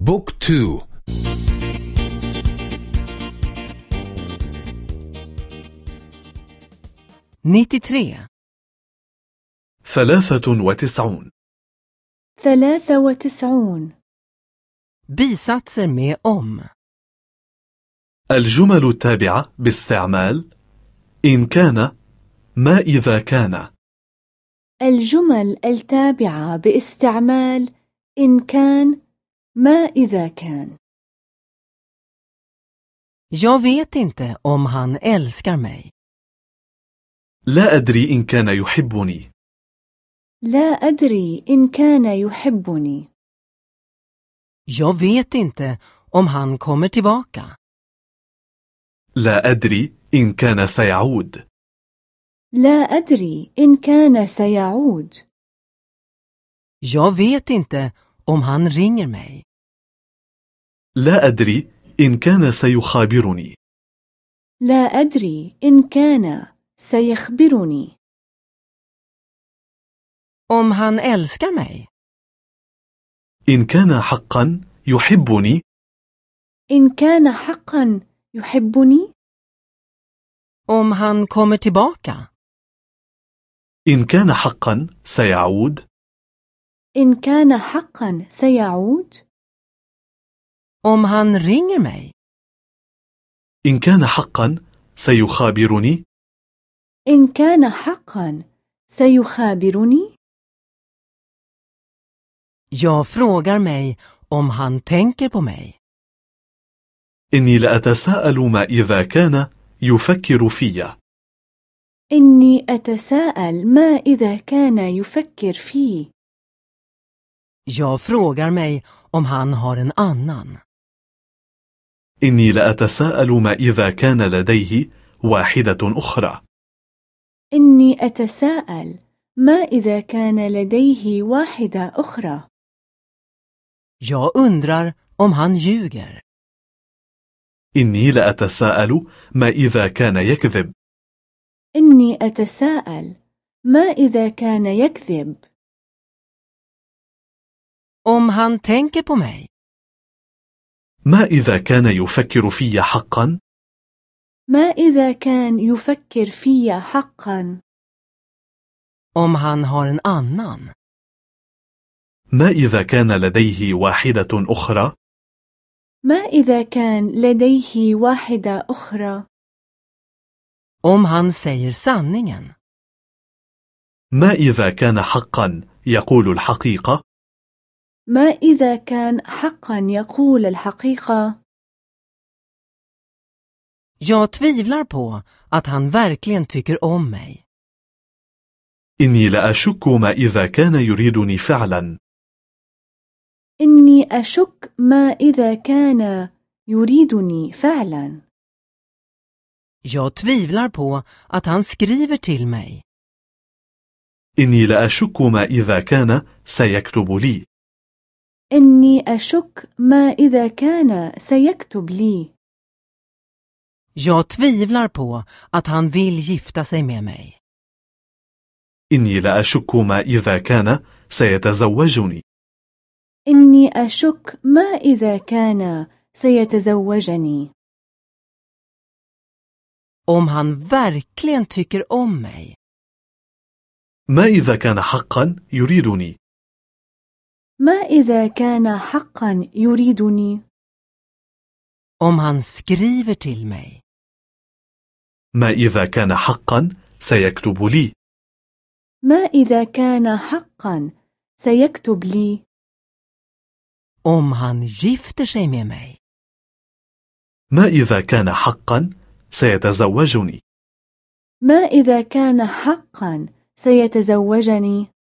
Book two. Nittio ثلاثة وتسعون. ثلاثة وتسعون. Bisatser med om. الجمل التابعة باستعمال إن كان ما إذا كان. الجمل التابعة باستعمال إن كان ما إذا كان Jag vet inte om han älskar mig. لا أدري إن كان يحبني لا أدري إن كان يحبني Jag vet inte om han kommer tillbaka. لا أدري إن كان سيعود لا أدري إن كان سيعود Jag vet inte om han ringer mig. لا أدري إن كان سيخابرني. لا أدري إن كان سيخبرني. Om han älskar mig. إن كان حقا يحبني. إن كان حقا يحبني. Om han kommer tillbaka. إن كان حقا سيعود. إن كان حقا سيعود. Om han ringer mig. إن كان حقا سيخابرني إن كان حقا سيخابرني Jag frågar mig om han tänker på mig. إني لأتساءل ما إذا كان يفكر في إني أتساءل ما إذا كان يفكر فيه Jag frågar mig om han har en annan. إني لأتساءل ما إذا كان لديه واحدة أخرى إني أتساءل ما إذا كان لديه واحدة أخرى Jag undrar om han ljuger. إني لأتساءل ما إذا كان يكذب إني أتساءل ما إذا كان يكذب Om han tänker på mig. ما إذا كان يفكر في حقا؟ ما إذا كان يفكر في حقا؟ Om han har en annan. ما إذا كان لديه واحدة أخرى؟ ما إذا كان لديه واحدة أخرى؟ Om han säger sanningen. ما إذا كان حقا يقول الحقيقة؟ ما إذا كان حقا يقول الحقيقة Jag tvivlar på att han verkligen tycker om mig. إني لأشك ما إذا كان يريدني فعلا إني أشك ما إذا كان يريدني فعلا Jag tvivlar på att han skriver till mig. إني لأشك ما إذا كان سيكتب لي إني أشك ما إذا كان سيكتب لي Jag tvivlar på att han vill gifta sig med mig. إني لأشك ما إذا كان سيتزوجني إني أشك ما إذا كان سيتزوجني Om han verkligen tycker om mig. ما إذا كان حقا يريدني ما إذا كان حقا يريدني؟ Om han skriver till mig. ما إذا كان حقا سيكتب لي. ما إذا كان حقا سيكتب لي؟ Om han gifter sig med mig. ما إذا كان حقا سيتزوجني. ما إذا كان حقا سيتزوجني؟